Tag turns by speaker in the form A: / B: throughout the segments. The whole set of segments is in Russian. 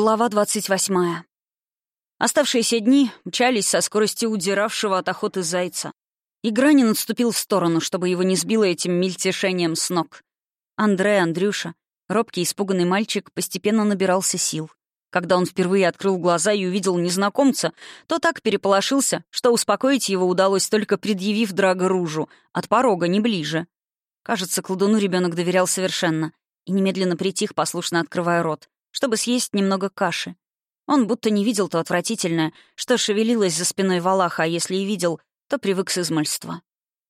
A: Глава 28. Оставшиеся дни мчались со скоростью удиравшего от охоты зайца. И Гранин отступил в сторону, чтобы его не сбило этим мельтешением с ног. Андре, Андрюша, робкий испуганный мальчик, постепенно набирался сил. Когда он впервые открыл глаза и увидел незнакомца, то так переполошился, что успокоить его удалось только предъявив Драго Ружу, от порога не ближе. Кажется, колдуну ребенок доверял совершенно и немедленно притих, послушно открывая рот чтобы съесть немного каши. Он будто не видел то отвратительное, что шевелилось за спиной Валаха, а если и видел, то привык с измальства.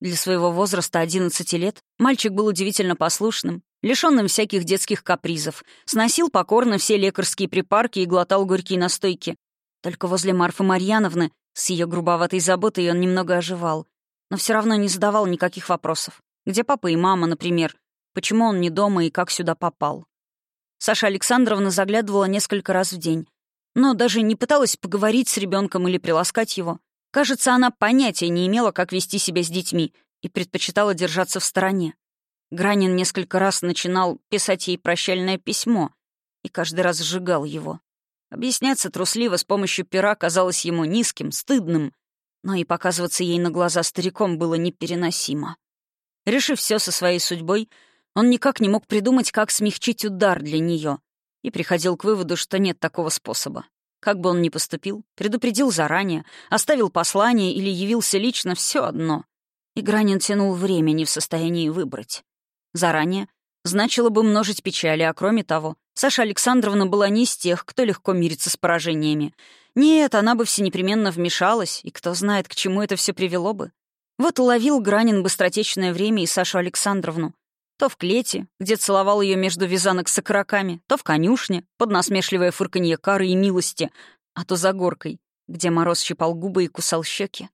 A: Для своего возраста 11 лет мальчик был удивительно послушным, лишенным всяких детских капризов, сносил покорно все лекарские припарки и глотал горькие настойки. Только возле Марфы Марьяновны с ее грубоватой заботой он немного оживал, но все равно не задавал никаких вопросов. Где папа и мама, например? Почему он не дома и как сюда попал? Саша Александровна заглядывала несколько раз в день, но даже не пыталась поговорить с ребенком или приласкать его. Кажется, она понятия не имела, как вести себя с детьми, и предпочитала держаться в стороне. Гранин несколько раз начинал писать ей прощальное письмо и каждый раз сжигал его. Объясняться трусливо с помощью пера казалось ему низким, стыдным, но и показываться ей на глаза стариком было непереносимо. Решив все со своей судьбой, он никак не мог придумать, как смягчить удар для нее, и приходил к выводу, что нет такого способа. Как бы он ни поступил, предупредил заранее, оставил послание или явился лично, все одно. И Гранин тянул время, не в состоянии выбрать. Заранее значило бы множить печали, а кроме того, Саша Александровна была не из тех, кто легко мирится с поражениями. Нет, она бы все непременно вмешалась, и кто знает, к чему это все привело бы. Вот уловил Гранин быстротечное время и Сашу Александровну, то в клете, где целовал ее между вязанок с окороками, то в конюшне, под насмешливое фырканье кары и милости, а то за горкой, где мороз щипал губы и кусал щеки.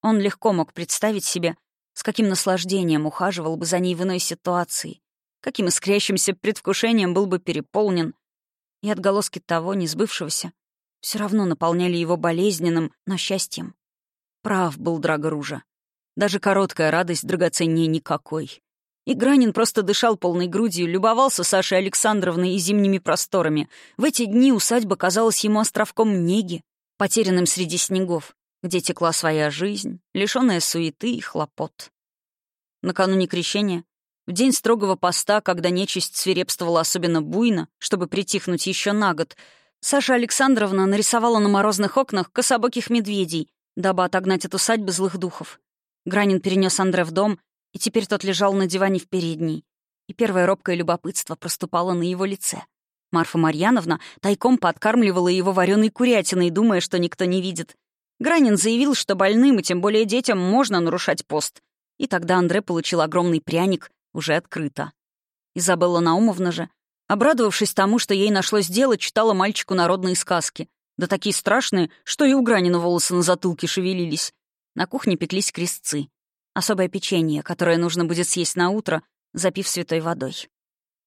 A: Он легко мог представить себе, с каким наслаждением ухаживал бы за ней в иной ситуации, каким искрящимся предвкушением был бы переполнен, и отголоски того, несбывшегося, все равно наполняли его болезненным, но счастьем. Прав был Драго Ружа. Даже короткая радость драгоценнее никакой. И Гранин просто дышал полной грудью, любовался Сашей Александровной и зимними просторами. В эти дни усадьба казалась ему островком неги, потерянным среди снегов, где текла своя жизнь, лишённая суеты и хлопот. Накануне крещения, в день строгого поста, когда нечисть свирепствовала особенно буйно, чтобы притихнуть еще на год, Саша Александровна нарисовала на морозных окнах кособоких медведей, дабы отогнать от усадьбы злых духов. Гранин перенес Андре в дом и теперь тот лежал на диване в передней. И первое робкое любопытство проступало на его лице. Марфа Марьяновна тайком подкармливала его вареной курятиной, думая, что никто не видит. Гранин заявил, что больным и тем более детям можно нарушать пост. И тогда Андре получил огромный пряник, уже открыто. Изабелла Наумовна же, обрадовавшись тому, что ей нашлось дело, читала мальчику народные сказки. Да такие страшные, что и у Гранина волосы на затылке шевелились. На кухне пеклись крестцы. Особое печенье, которое нужно будет съесть на утро, запив святой водой.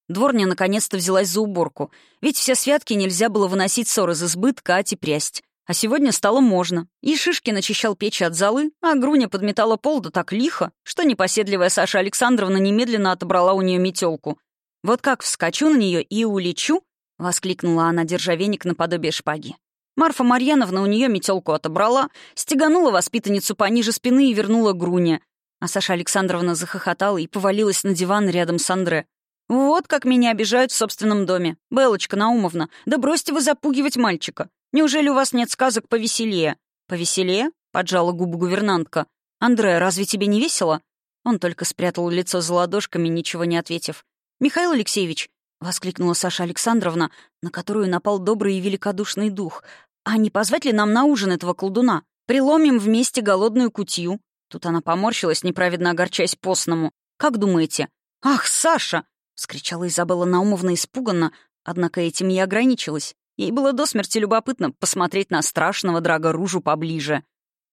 A: Дворня наконец-то взялась за уборку, ведь все святки нельзя было выносить ссор из избытка, а прясть. А сегодня стало можно. И Шишки начищал печи от золы, а Груня подметала пол да так лихо, что непоседливая Саша Александровна немедленно отобрала у нее метелку. «Вот как вскочу на нее и улечу!» — воскликнула она, держа веник наподобие шпаги. Марфа Марьяновна у нее метелку отобрала, стеганула воспитанницу пониже спины и вернула Груня, а Саша Александровна захохотала и повалилась на диван рядом с Андре. «Вот как меня обижают в собственном доме. Белочка Наумовна, да бросьте вы запугивать мальчика. Неужели у вас нет сказок повеселее?» «Повеселее?» — поджала губы гувернантка. «Андре, разве тебе не весело?» Он только спрятал лицо за ладошками, ничего не ответив. «Михаил Алексеевич!» — воскликнула Саша Александровна, на которую напал добрый и великодушный дух. «А не позвать ли нам на ужин этого колдуна? Приломим вместе голодную кутью. Тут она поморщилась, неправедно огорчаясь постному. «Как думаете?» «Ах, Саша!» — вскричала Изабелла Наумовна испуганно, однако этим и ограничилась. Ей было до смерти любопытно посмотреть на страшного Драга Ружу поближе.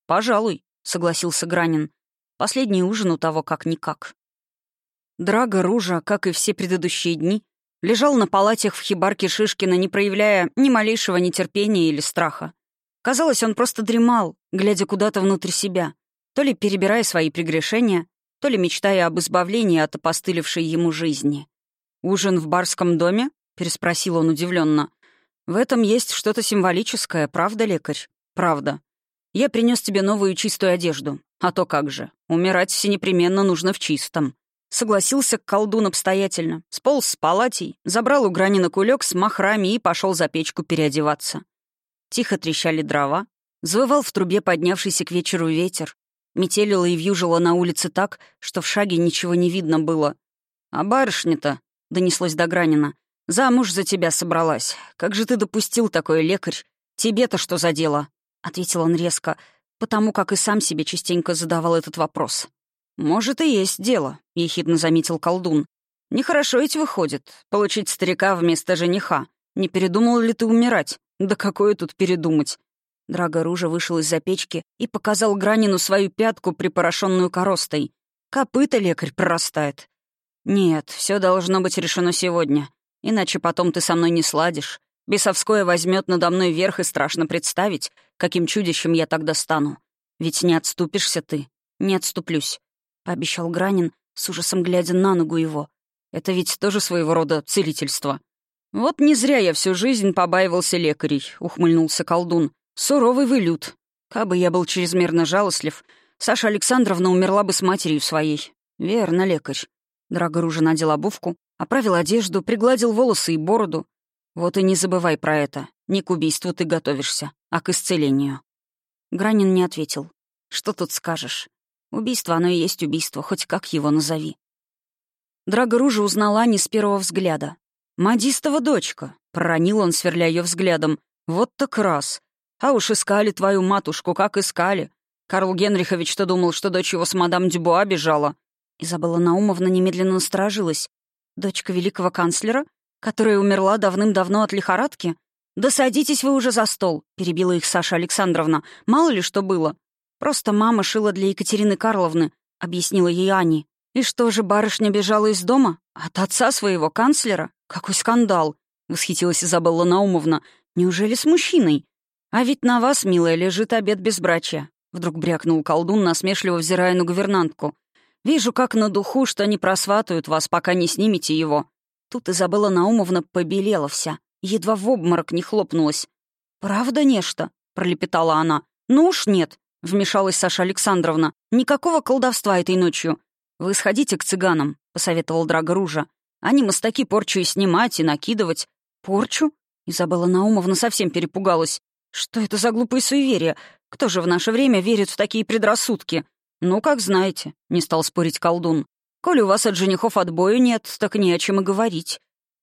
A: «Пожалуй», — согласился Гранин. «Последний ужин у того как-никак». Драга Ружа, как и все предыдущие дни, лежал на палатях в хибарке Шишкина, не проявляя ни малейшего нетерпения или страха. Казалось, он просто дремал, глядя куда-то внутрь себя то ли перебирая свои прегрешения, то ли мечтая об избавлении от опостылевшей ему жизни. «Ужин в барском доме?» — переспросил он удивленно. В этом есть что-то символическое, правда, лекарь? Правда. Я принес тебе новую чистую одежду. А то как же, умирать все непременно нужно в чистом. Согласился колдун обстоятельно, сполз с палатей, забрал у Гранина кулек с махрами и пошел за печку переодеваться. Тихо трещали дрова, завывал в трубе поднявшийся к вечеру ветер, метелило и вьюжило на улице так, что в шаге ничего не видно было. «А барышня-то», — донеслось до Гранина, — «замуж за тебя собралась. Как же ты допустил такое, лекарь? Тебе-то что за дело?» — ответил он резко, потому как и сам себе частенько задавал этот вопрос. «Может, и есть дело», — ехидно заметил колдун. «Нехорошо ведь выходит, получить старика вместо жениха. Не передумал ли ты умирать? Да какое тут передумать?» Драго Ружа вышел из-за печки и показал Гранину свою пятку, припорошенную коростой. «Копыта лекарь прорастает». «Нет, все должно быть решено сегодня, иначе потом ты со мной не сладишь. Бесовское возьмет надо мной верх, и страшно представить, каким чудищем я тогда стану. Ведь не отступишься ты. Не отступлюсь пообещал Гранин, с ужасом глядя на ногу его. «Это ведь тоже своего рода целительство». «Вот не зря я всю жизнь побаивался лекарей», — ухмыльнулся колдун. «Суровый вы люд. Кабы я был чрезмерно жалостлив, Саша Александровна умерла бы с матерью своей». «Верно, лекарь». Драгоружа надел обувку, оправил одежду, пригладил волосы и бороду. «Вот и не забывай про это. Не к убийству ты готовишься, а к исцелению». Гранин не ответил. «Что тут скажешь? Убийство, оно и есть убийство, хоть как его назови. Драга Ружа узнала не с первого взгляда. «Мадистова дочка», — проронил он, сверля ее взглядом. «Вот так раз. А уж искали твою матушку, как искали. Карл Генрихович-то думал, что дочь его с мадам Дюбуа бежала». Изабелла Наумовна немедленно насторожилась. «Дочка великого канцлера, которая умерла давным-давно от лихорадки? Да садитесь вы уже за стол», — перебила их Саша Александровна. «Мало ли что было. «Просто мама шила для Екатерины Карловны», — объяснила ей Ани. «И что же, барышня бежала из дома? От отца своего, канцлера? Какой скандал!» — восхитилась Изабелла Наумовна. «Неужели с мужчиной? А ведь на вас, милая, лежит обед безбрачия», — вдруг брякнул колдун, насмешливо взирая на гувернантку. «Вижу, как на духу, что не просватают вас, пока не снимете его». Тут Изабелла Наумовна побелела вся, едва в обморок не хлопнулась. «Правда нечто?» — пролепетала она. «Ну уж нет. — вмешалась Саша Александровна. «Никакого колдовства этой ночью. Вы сходите к цыганам», — посоветовал Драго Ружа. «Они мостаки порчу и снимать, и накидывать». «Порчу?» Изабелла Наумовна совсем перепугалась. «Что это за глупые суеверия? Кто же в наше время верит в такие предрассудки?» «Ну, как знаете», — не стал спорить колдун. «Коли у вас от женихов отбою нет, так не о чем и говорить».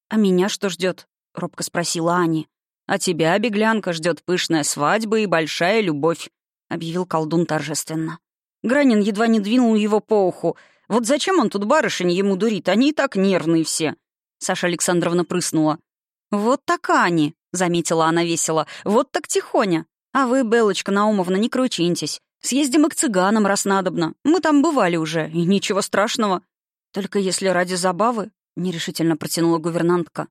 A: «А меня что ждет? робко спросила Ани. «А тебя, беглянка, ждет пышная свадьба и большая любовь», — объявил колдун торжественно. Гранин едва не двинул его по уху. «Вот зачем он тут барышень ему дурит? Они и так нервные все». Саша Александровна прыснула. «Вот так они», — заметила она весело. «Вот так тихоня. А вы, Белочка Наумовна, не кручиньтесь. Съездим и к цыганам, раз надобно. Мы там бывали уже, и ничего страшного. Только если ради забавы», — нерешительно протянула гувернантка.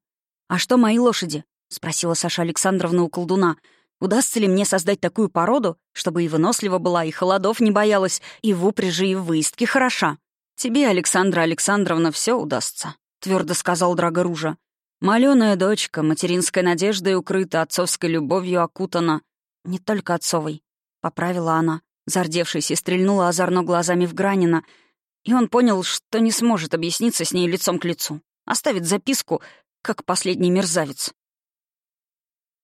A: «А что мои лошади?» — спросила Саша Александровна у колдуна. Удастся ли мне создать такую породу, чтобы и вынослива была, и холодов не боялась, и в упряжи, и в выездке хороша? Тебе, Александра Александровна, все удастся, твердо сказал Драгоружа. Маленая дочка, материнской надеждой укрыта, отцовской любовью окутана. Не только отцовой, поправила она, зардевшись и стрельнула озорно глазами в Гранина, и он понял, что не сможет объясниться с ней лицом к лицу. Оставит записку, как последний мерзавец.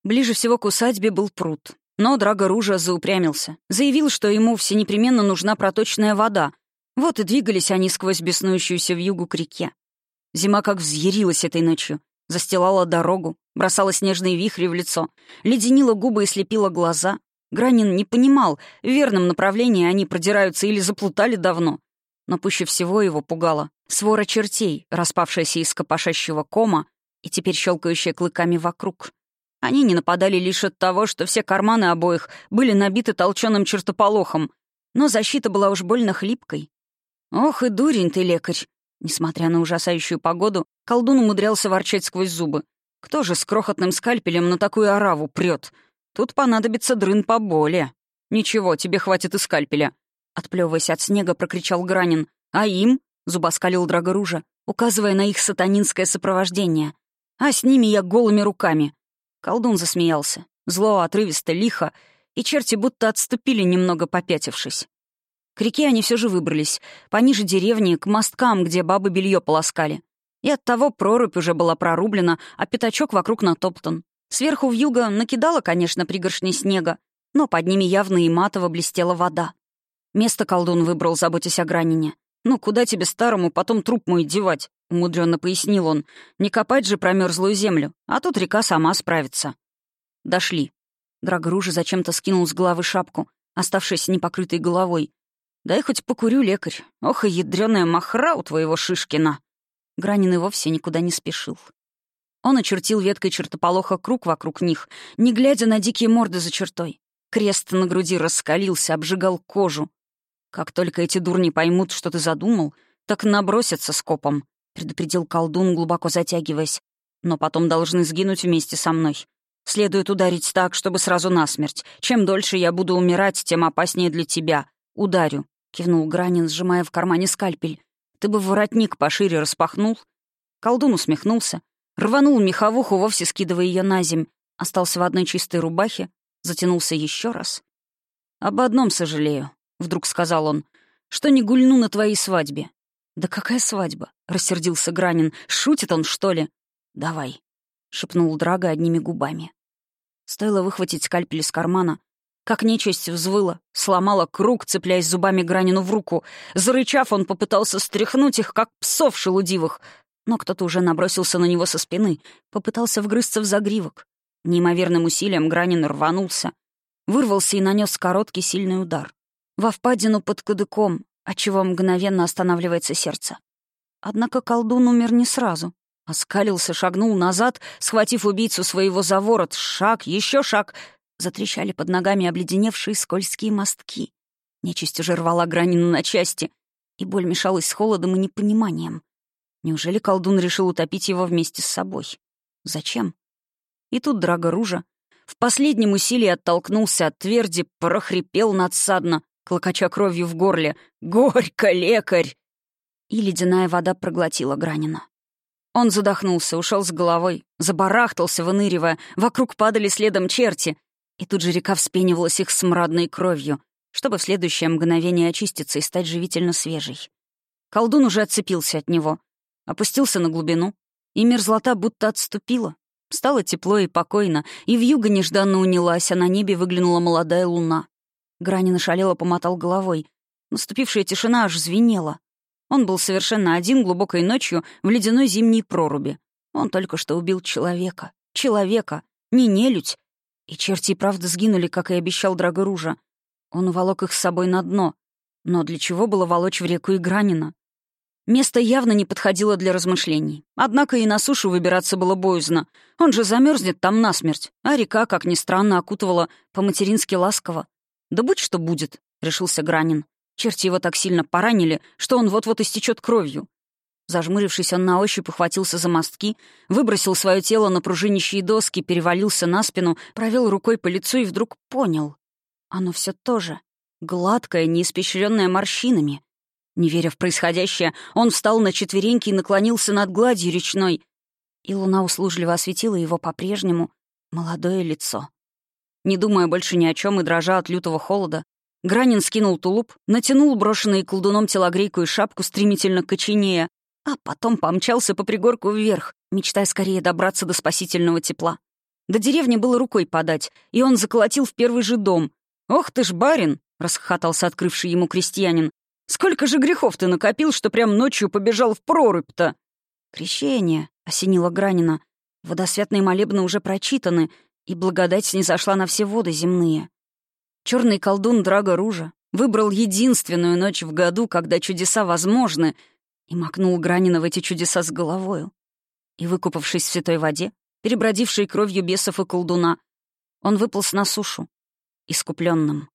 A: Ближе всего к усадьбе был пруд. Но Драго Ружа заупрямился. Заявил, что ему все непременно нужна проточная вода. Вот и двигались они сквозь беснующуюся в югу к реке. Зима как взъярилась этой ночью. Застилала дорогу, бросала снежные вихри в лицо, леденила губы и слепила глаза. Гранин не понимал, в верном направлении они продираются или заплутали давно. Но пуще всего его пугала свора чертей, распавшаяся из копошащего кома и теперь щелкающая клыками вокруг. Они не нападали лишь от того, что все карманы обоих были набиты толченым чертополохом, но защита была уж больно хлипкой. «Ох и дурень ты, лекарь!» Несмотря на ужасающую погоду, колдун умудрялся ворчать сквозь зубы. «Кто же с крохотным скальпелем на такую ораву прет? Тут понадобится дрын поболее». «Ничего, тебе хватит и скальпеля», — отплевываясь от снега, прокричал Гранин. «А им?» — зубоскалил Драгоружа, указывая на их сатанинское сопровождение. «А с ними я голыми руками. Колдун засмеялся. Зло, отрывисто, лихо, и черти будто отступили, немного попятившись. К реке они все же выбрались, пониже деревни, к мосткам, где бабы белье полоскали. И оттого прорубь уже была прорублена, а пятачок вокруг натоптан. Сверху в юго накидала, конечно, пригоршни снега, но под ними явно и матово блестела вода. Место колдун выбрал, заботясь о гранине. «Ну, куда тебе старому потом труп мой девать?» — умудренно пояснил он. «Не копать же промерзлую землю, а тут река сама справится». Дошли. Драгружа зачем-то скинул с головы шапку, оставшись непокрытой головой. «Дай хоть покурю, лекарь. Ох и ядрёная махра у твоего Шишкина!» Гранин и вовсе никуда не спешил. Он очертил веткой чертополоха круг вокруг них, не глядя на дикие морды за чертой. Крест на груди раскалился, обжигал кожу. «Как только эти дурни поймут, что ты задумал, так набросятся скопом», — предупредил колдун, глубоко затягиваясь. «Но потом должны сгинуть вместе со мной. Следует ударить так, чтобы сразу насмерть. Чем дольше я буду умирать, тем опаснее для тебя. Ударю», — кивнул Гранин, сжимая в кармане скальпель. «Ты бы воротник пошире распахнул». Колдун усмехнулся, Рванул меховуху, вовсе скидывая ее на земь. Остался в одной чистой рубахе, затянулся еще раз. «Об одном сожалею», — вдруг сказал он, — «что не гульну на твоей свадьбе». «Да какая свадьба?» — рассердился Гранин. «Шутит он, что ли?» «Давай», — шепнул Драга одними губами. Стоило выхватить скальпель из кармана, как нечисть взвыла, сломала круг, цепляясь зубами Гранину в руку. Зарычав, он попытался стряхнуть их, как псов шелудивых, но кто-то уже набросился на него со спины, попытался вгрызться в загривок. Неимоверным усилием Гранин рванулся, вырвался и нанес короткий сильный удар. Во впадину под кадыком, отчего мгновенно останавливается сердце. Однако колдун умер не сразу. Оскалился, шагнул назад, схватив убийцу своего за ворот. Шаг, еще шаг. Затрещали под ногами обледеневшие скользкие мостки. Нечисть уже рвала Гранину на части, и боль мешалась с холодом и непониманием. Неужели колдун решил утопить его вместе с собой? Зачем? И тут Драго Ружа в последнем усилии оттолкнулся от тверди, прохрипел надсадно, клокоча кровью в горле. «Горько, лекарь!» И ледяная вода проглотила Гранина. Он задохнулся, ушел с головой, забарахтался, выныривая, вокруг падали следом черти, и тут же река вспенивалась их смрадной кровью, чтобы в следующее мгновение очиститься и стать живительно свежей. Колдун уже отцепился от него, опустился на глубину, и мерзлота будто отступила. Стало тепло и покойно, и вьюга нежданно унялась, а на небе выглянула молодая луна. Гранин ошалело помотал головой. Наступившая тишина аж звенела. Он был совершенно один глубокой ночью в ледяной зимней проруби. Он только что убил человека. Человека. Не нелюдь. И черти правда сгинули, как и обещал Драгоружа. Он уволок их с собой на дно. Но для чего было волочь в реку и Гранина? Место явно не подходило для размышлений. Однако и на сушу выбираться было боязно. Он же замерзнет там насмерть. А река, как ни странно, окутывала по-матерински ласково. «Да будь что будет», — решился Гранин. Черти его так сильно поранили, что он вот-вот истечет кровью. Зажмурившись, он на ощупь ухватился за мостки, выбросил свое тело на пружинищие доски, перевалился на спину, провел рукой по лицу и вдруг понял. Оно все то же. Гладкое, неиспещренное морщинами. Не веря в происходящее, он встал на четвереньки и наклонился над гладью речной, и луна услужливо осветила его по-прежнему молодое лицо. Не думая больше ни о чем и дрожа от лютого холода, Гранин скинул тулуп, натянул брошенный колдуном телогрейку и шапку стремительно коченея, а потом помчался по пригорку вверх, мечтая скорее добраться до спасительного тепла. До деревни было рукой подать, и он заколотил в первый же дом. «Ох ты ж, барин!» — расхохотался открывший ему крестьянин. Сколько же грехов ты накопил, что прям ночью побежал в прорубь-то?» «Крещение», — осенило Гранина. «Водосвятные молебны уже прочитаны, и благодать снизошла на все воды земные». Черный колдун Драго Ружа выбрал единственную ночь в году, когда чудеса возможны, и макнул Гранина в эти чудеса с головою. И, выкупавшись в святой воде, перебродившей кровью бесов и колдуна, он выполз на сушу, искупленным.